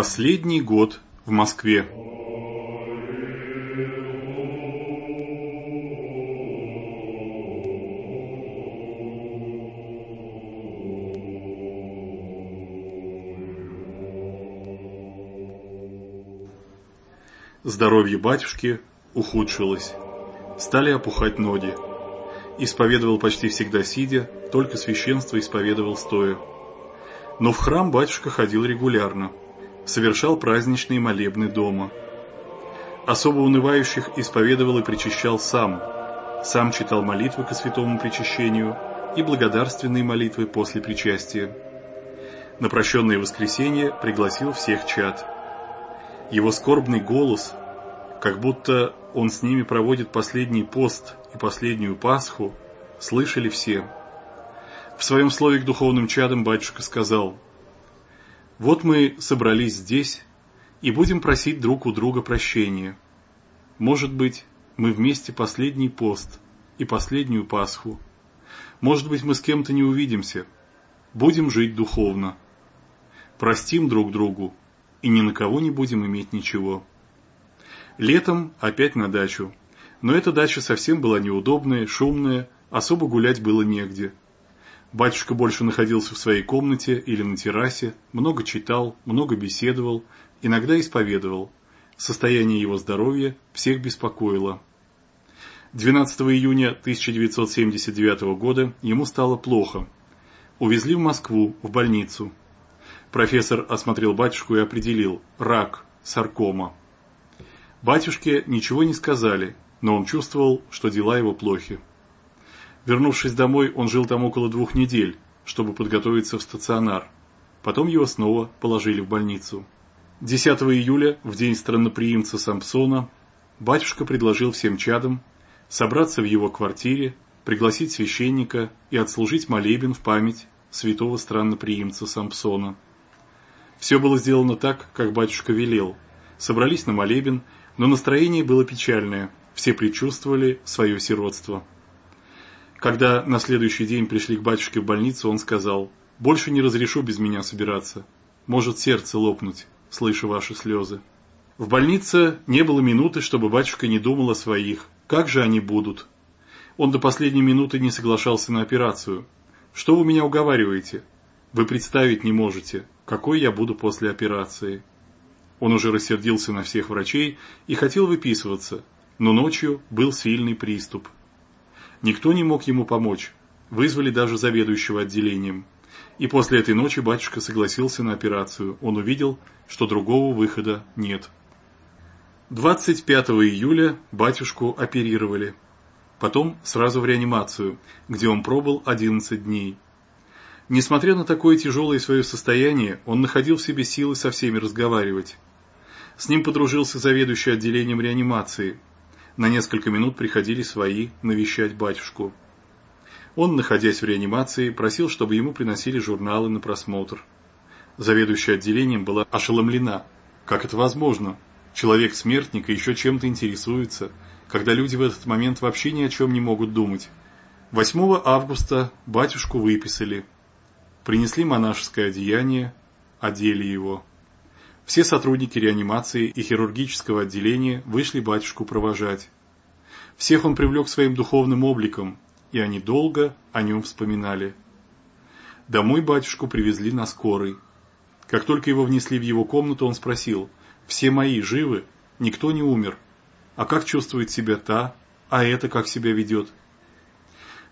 Последний год в Москве. Здоровье батюшки ухудшилось. Стали опухать ноги. Исповедовал почти всегда сидя, только священство исповедовал стоя. Но в храм батюшка ходил регулярно, совершал праздничные молебны дома. Особо унывающих исповедовал и причащал сам, сам читал молитвы ко святому причащению и благодарственные молитвы после причастия. На прощенное воскресенье пригласил всех чад. Его скорбный голос, как будто он с ними проводит последний пост и последнюю Пасху, слышали все. В своем слове к духовным чадам батюшка сказал, «Вот мы собрались здесь и будем просить друг у друга прощения. Может быть, мы вместе последний пост и последнюю Пасху. Может быть, мы с кем-то не увидимся. Будем жить духовно. Простим друг другу и ни на кого не будем иметь ничего. Летом опять на дачу. Но эта дача совсем была неудобная, шумная, особо гулять было негде. Батюшка больше находился в своей комнате или на террасе, много читал, много беседовал, иногда исповедовал. Состояние его здоровья всех беспокоило. 12 июня 1979 года ему стало плохо. Увезли в Москву, в больницу. Профессор осмотрел батюшку и определил – рак, саркома. Батюшке ничего не сказали, но он чувствовал, что дела его плохи. Вернувшись домой, он жил там около двух недель, чтобы подготовиться в стационар. Потом его снова положили в больницу. 10 июля, в день странноприимца Сампсона, батюшка предложил всем чадам собраться в его квартире, пригласить священника и отслужить молебен в память святого странноприимца Сампсона. Все было сделано так, как батюшка велел. Собрались на молебен, но настроение было печальное, все предчувствовали свое сиротство. Когда на следующий день пришли к батюшке в больницу, он сказал, «Больше не разрешу без меня собираться. Может сердце лопнуть, слыша ваши слезы». В больнице не было минуты, чтобы батюшка не думал о своих. Как же они будут? Он до последней минуты не соглашался на операцию. «Что вы меня уговариваете? Вы представить не можете, какой я буду после операции». Он уже рассердился на всех врачей и хотел выписываться, но ночью был сильный приступ – Никто не мог ему помочь. Вызвали даже заведующего отделением. И после этой ночи батюшка согласился на операцию. Он увидел, что другого выхода нет. 25 июля батюшку оперировали. Потом сразу в реанимацию, где он пробыл 11 дней. Несмотря на такое тяжелое свое состояние, он находил в себе силы со всеми разговаривать. С ним подружился заведующий отделением реанимации, на несколько минут приходили свои навещать батюшку. Он, находясь в реанимации, просил, чтобы ему приносили журналы на просмотр. Заведующая отделением была ошеломлена. Как это возможно? Человек-смертник еще чем-то интересуется, когда люди в этот момент вообще ни о чем не могут думать. 8 августа батюшку выписали. Принесли монашеское одеяние, одели его. Все сотрудники реанимации и хирургического отделения вышли батюшку провожать. Всех он привлек своим духовным обликом, и они долго о нем вспоминали. Домой батюшку привезли на скорой. Как только его внесли в его комнату, он спросил, «Все мои живы? Никто не умер? А как чувствует себя та? А это как себя ведет?»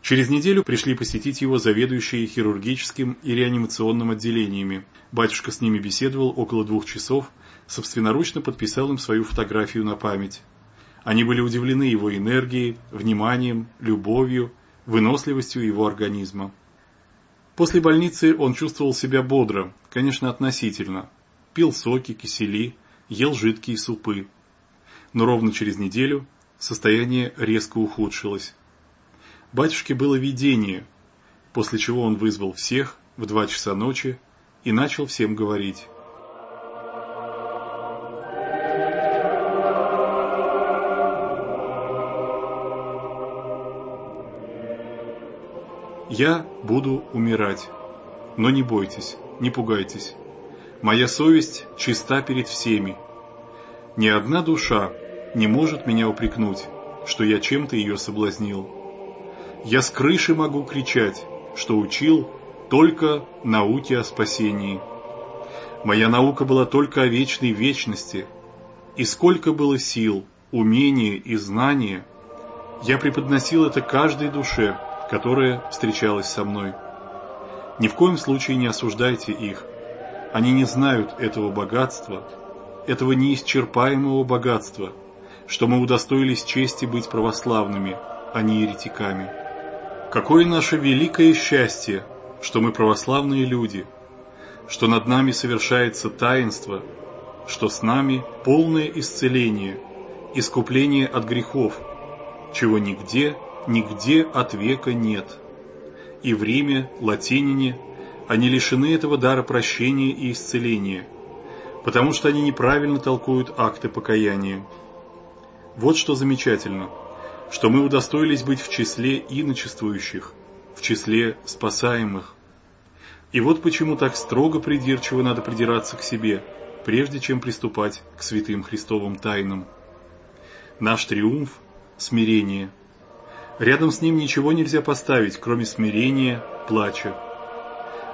Через неделю пришли посетить его заведующие хирургическим и реанимационным отделениями. Батюшка с ними беседовал около двух часов, собственноручно подписал им свою фотографию на память. Они были удивлены его энергией, вниманием, любовью, выносливостью его организма. После больницы он чувствовал себя бодро, конечно, относительно. Пил соки, кисели, ел жидкие супы. Но ровно через неделю состояние резко ухудшилось. Батюшке было видение, после чего он вызвал всех в два часа ночи и начал всем говорить. Я буду умирать, но не бойтесь, не пугайтесь. Моя совесть чиста перед всеми. Ни одна душа не может меня упрекнуть, что я чем-то ее соблазнил. Я с крыши могу кричать, что учил только науке о спасении. Моя наука была только о вечной вечности, и сколько было сил, умения и знания, я преподносил это каждой душе, которая встречалась со мной. Ни в коем случае не осуждайте их. Они не знают этого богатства, этого неисчерпаемого богатства, что мы удостоились чести быть православными, а не еретиками. Какое наше великое счастье, что мы православные люди, что над нами совершается таинство, что с нами полное исцеление, искупление от грехов, чего нигде, нигде от века нет. И в Риме, латинине, они лишены этого дара прощения и исцеления, потому что они неправильно толкуют акты покаяния. Вот что замечательно, что мы удостоились быть в числе иночествующих, в числе спасаемых. И вот почему так строго придирчиво надо придираться к себе, прежде чем приступать к святым Христовым тайнам. Наш триумф – смирение. Рядом с ним ничего нельзя поставить, кроме смирения, плача.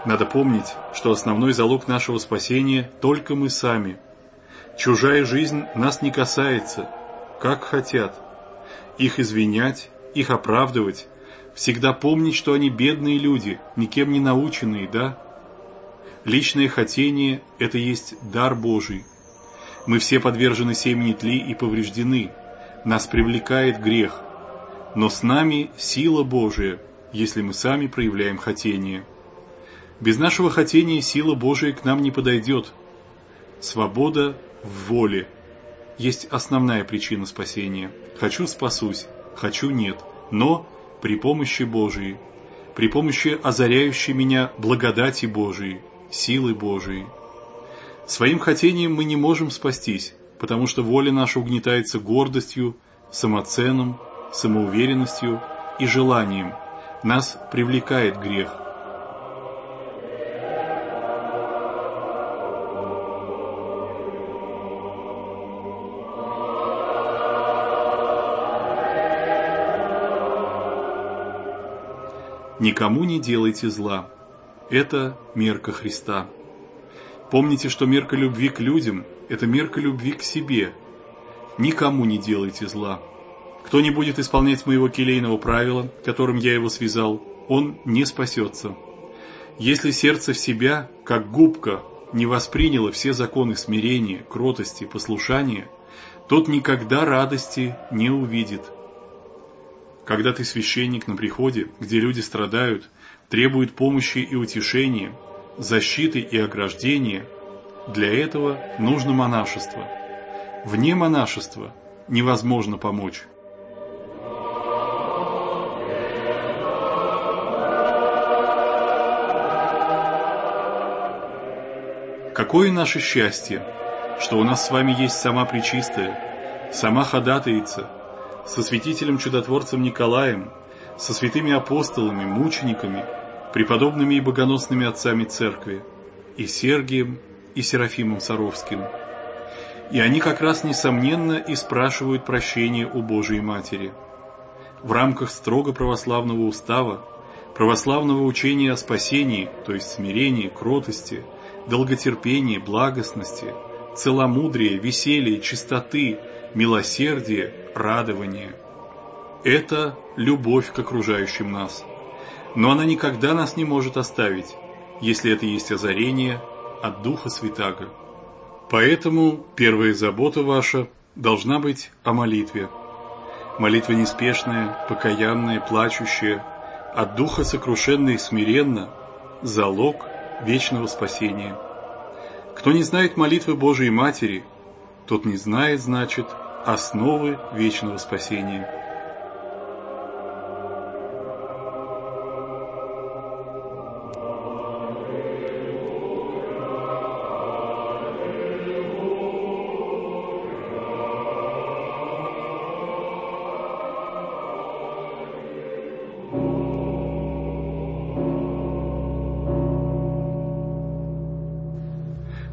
Надо помнить, что основной залог нашего спасения – только мы сами. Чужая жизнь нас не касается, как хотят. Их извинять, их оправдывать, всегда помнить, что они бедные люди, никем не наученные, да? Личное хотение – это есть дар Божий. Мы все подвержены семени тли и повреждены. Нас привлекает грех. Но с нами сила Божия, если мы сами проявляем хотение. Без нашего хотения сила Божия к нам не подойдет. Свобода в воле есть основная причина спасения. Хочу – спасусь, хочу – нет, но при помощи Божией, при помощи озаряющей меня благодати Божией, силы Божией. Своим хотением мы не можем спастись, потому что воля наша угнетается гордостью, самоценом, самоуверенностью и желанием. Нас привлекает грех. Никому не делайте зла. Это мерка Христа. Помните, что мерка любви к людям – это мерка любви к себе. Никому не делайте зла. Кто не будет исполнять моего келейного правила, которым я его связал, он не спасется. Если сердце в себя, как губка, не восприняло все законы смирения, кротости, послушания, тот никогда радости не увидит. Когда ты священник на приходе, где люди страдают, требуют помощи и утешения, защиты и ограждения, для этого нужно монашество. Вне монашества невозможно помочь. Какое наше счастье, что у нас с вами есть сама Пречистая, сама Ходатайца, со святителем-чудотворцем Николаем, со святыми апостолами, мучениками, преподобными и богоносными отцами церкви, и Сергием, и Серафимом Саровским. И они как раз несомненно и спрашивают прощения у Божией Матери. В рамках строго православного устава, православного учения о спасении, то есть смирении, кротости, долготерпении, благостности, целомудрия, веселья, чистоты, милосердия, радования. Это любовь к окружающим нас. Но она никогда нас не может оставить, если это есть озарение от Духа Святаго. Поэтому первая забота ваша должна быть о молитве. Молитва неспешная, покаянная, плачущая, от Духа сокрушенная и смиренно – залог вечного спасения. Кто не знает молитвы Божией Матери, тот не знает, значит, основы вечного спасения.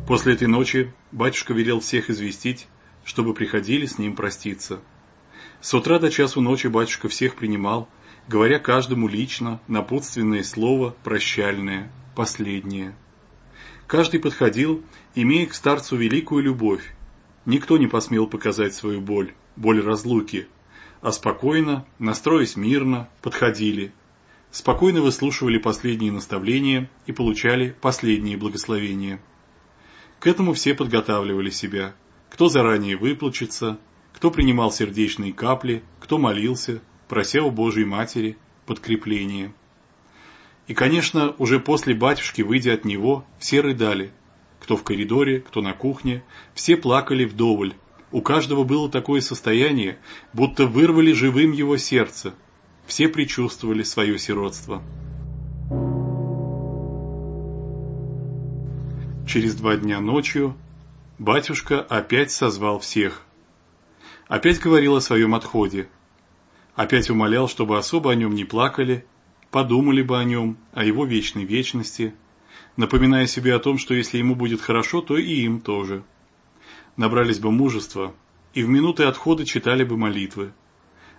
После этой ночи батюшка велел всех известить, чтобы приходили с ним проститься. С утра до часу ночи батюшка всех принимал, говоря каждому лично напутственное слово прощальное, последнее. Каждый подходил, имея к старцу великую любовь. Никто не посмел показать свою боль, боль разлуки, а спокойно, настроясь мирно, подходили. Спокойно выслушивали последние наставления и получали последние благословения. К этому все подготавливали себя. Кто заранее выплачется, кто принимал сердечные капли, кто молился, прося у Божьей Матери подкрепление. И, конечно, уже после батюшки, выйдя от него, все рыдали. Кто в коридоре, кто на кухне, все плакали вдоволь. У каждого было такое состояние, будто вырвали живым его сердце. Все предчувствовали свое сиротство. Через два дня ночью батюшка опять созвал всех. Опять говорил о своем отходе. Опять умолял, чтобы особо о нем не плакали, подумали бы о нем, о его вечной вечности, напоминая себе о том, что если ему будет хорошо, то и им тоже. Набрались бы мужества, и в минуты отхода читали бы молитвы.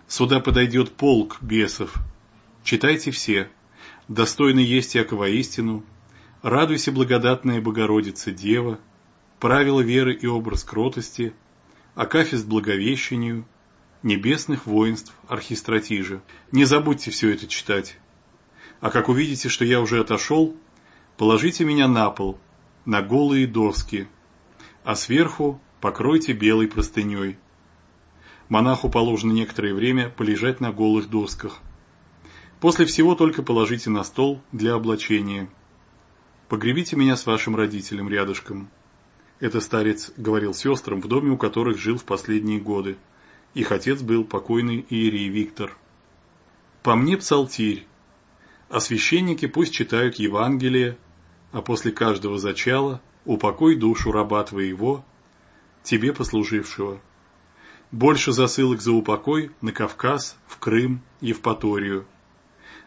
Сюда подойдет полк бесов. Читайте все. Достойны есть Якова истину, Радуйся, благодатная Богородица Дева, правила веры и образ кротости, акафист благовещению, небесных воинств архистратижа. Не забудьте все это читать. А как увидите, что я уже отошел, положите меня на пол, на голые доски, а сверху покройте белой простыней. Монаху положено некоторое время полежать на голых досках. После всего только положите на стол для облачения – Погребите меня с вашим родителем рядышком. Это старец говорил сестрам, в доме у которых жил в последние годы. Их отец был покойный Иерей Виктор. По мне псалтирь, а священники пусть читают Евангелие, а после каждого зачала упокой душу раба твоего, тебе послужившего. Больше засылок за упокой на Кавказ, в Крым, Евпаторию.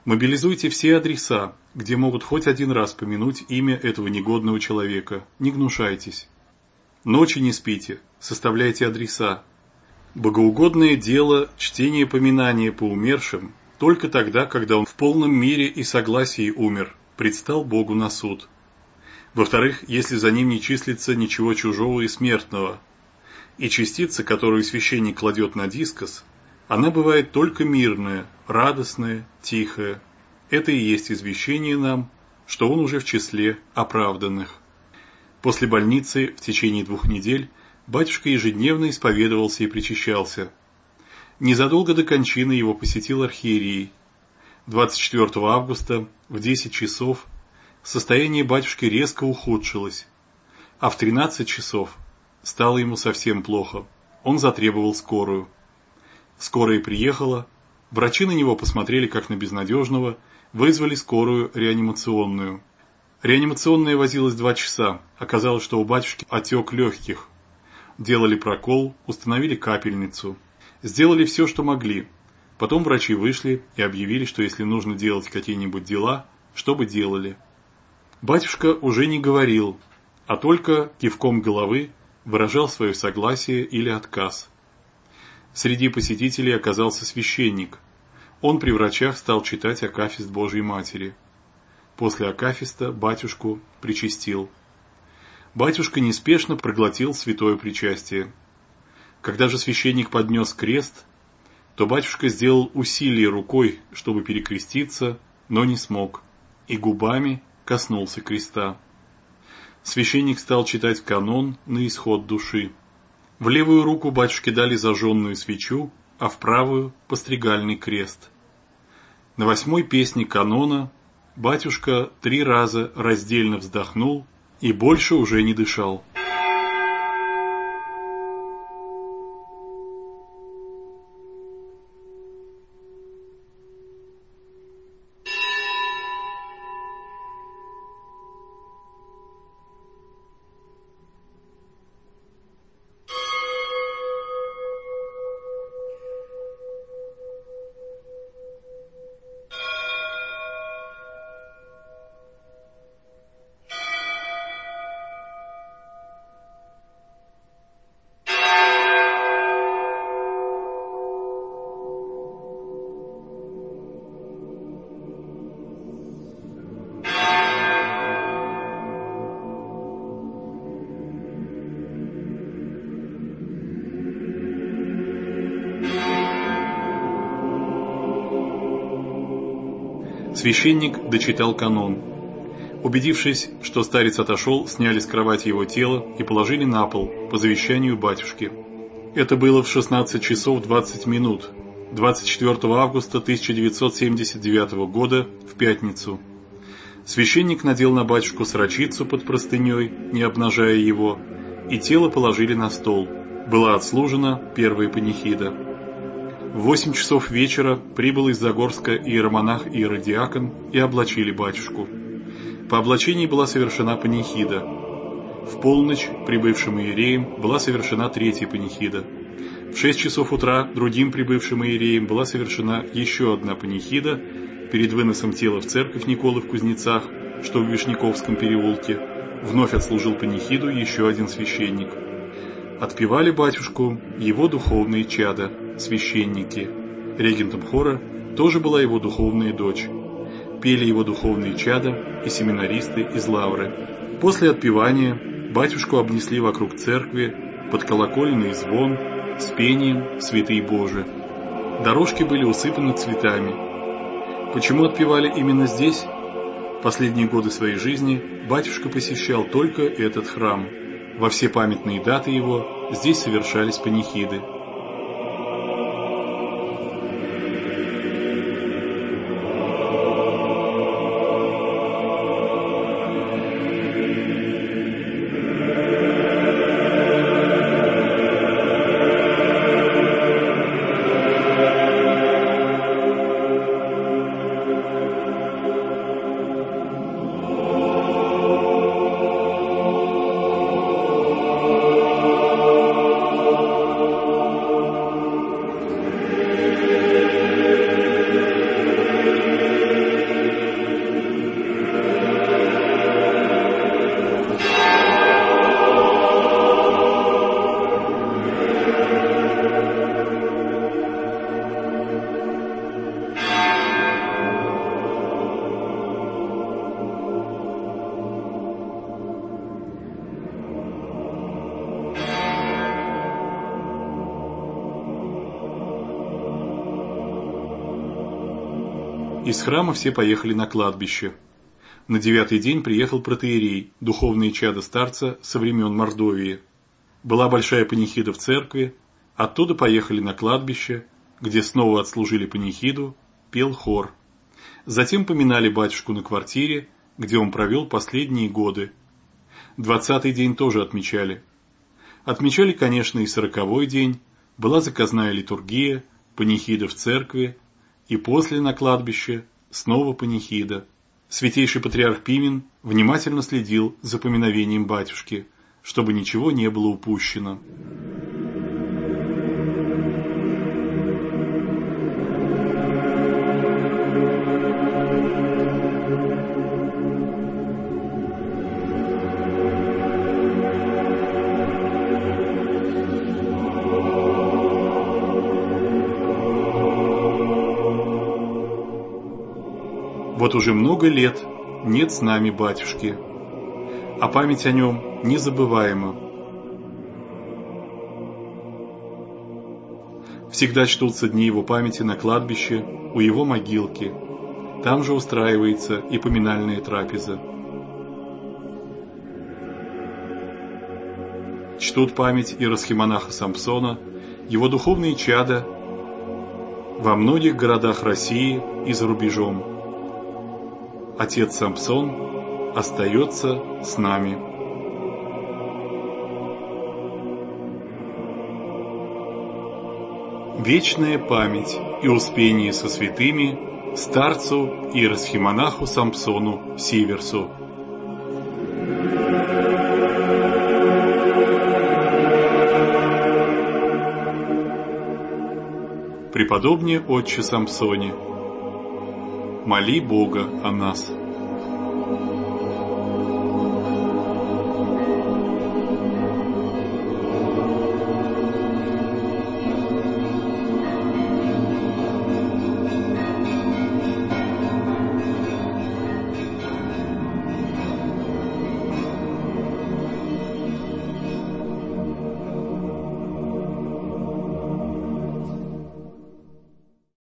Мобилизуйте все адреса, где могут хоть один раз помянуть имя этого негодного человека. Не гнушайтесь. Ночи не спите, составляйте адреса. Богоугодное дело чтение поминания по умершим только тогда, когда он в полном мире и согласии умер, предстал Богу на суд. Во-вторых, если за ним не числится ничего чужого и смертного. И частица, которую священник кладет на дискос, она бывает только мирная, радостная, тихая, это и есть извещение нам, что он уже в числе оправданных. После больницы в течение двух недель батюшка ежедневно исповедовался и причащался. Незадолго до кончины его посетил архиерей. 24 августа в 10 часов состояние батюшки резко ухудшилось, а в 13 часов стало ему совсем плохо. Он затребовал скорую. Скорая приехала, врачи на него посмотрели как на безнадежного Вызвали скорую реанимационную. Реанимационная возилась два часа. Оказалось, что у батюшки отек легких. Делали прокол, установили капельницу. Сделали все, что могли. Потом врачи вышли и объявили, что если нужно делать какие-нибудь дела, что бы делали. Батюшка уже не говорил, а только кивком головы выражал свое согласие или отказ. Среди посетителей оказался священник, он при врачах стал читать Акафист Божьей Матери. После Акафиста батюшку причастил. Батюшка неспешно проглотил святое причастие. Когда же священник поднес крест, то батюшка сделал усилие рукой, чтобы перекреститься, но не смог, и губами коснулся креста. Священник стал читать канон на исход души. В левую руку батюшке дали зажженную свечу, а в правую – постригальный крест – на восьмой песне канона батюшка три раза раздельно вздохнул и больше уже не дышал. Священник дочитал канон. Убедившись, что старец отошел, сняли с кровати его тело и положили на пол по завещанию батюшки. Это было в 16 часов 20 минут 24 августа 1979 года в пятницу. Священник надел на батюшку срочицу под простыней, не обнажая его, и тело положили на стол. Была отслужена первая панихида. В восемь часов вечера прибыл из Загорска иеромонах и иеродиакон и облачили батюшку. По облачении была совершена панихида. В полночь прибывшим иереем была совершена третья панихида. В шесть часов утра другим прибывшим иереем была совершена еще одна панихида перед выносом тела в церковь Николы в Кузнецах, что в Вишняковском переулке. Вновь отслужил панихиду еще один священник. Отпевали батюшку его духовные чада, священники. Регентом хора тоже была его духовная дочь. Пели его духовные чада и семинаристы из Лавры. После отпевания батюшку обнесли вокруг церкви под колокольный звон, с пением «Святый Боже». Дорожки были усыпаны цветами. Почему отпевали именно здесь? Последние годы своей жизни батюшка посещал только этот храм. Во все памятные даты его здесь совершались панихиды. Из храма все поехали на кладбище. На девятый день приехал протеерей, духовные чада старца со времен Мордовии. Была большая панихида в церкви, оттуда поехали на кладбище, где снова отслужили панихиду, пел хор. Затем поминали батюшку на квартире, где он провел последние годы. Двадцатый день тоже отмечали. Отмечали, конечно, и сороковой день, была заказная литургия, панихида в церкви, и после на кладбище снова панихида. Святейший патриарх Пимен внимательно следил за поминовением батюшки, чтобы ничего не было упущено. Вот уже много лет нет с нами батюшки, а память о нем незабываема. Всегда чтутся дни его памяти на кладбище у его могилки. Там же устраивается и поминальная трапеза. Чтут память иеросхимонаха Самсона, его духовные чада во многих городах России и за рубежом отец Самсон остается с нами. Вечная память и успение со святыми старцу и расхимонаху Самсону Сиверсу. Преподобнее отче Самсоне, моли Бога о нас.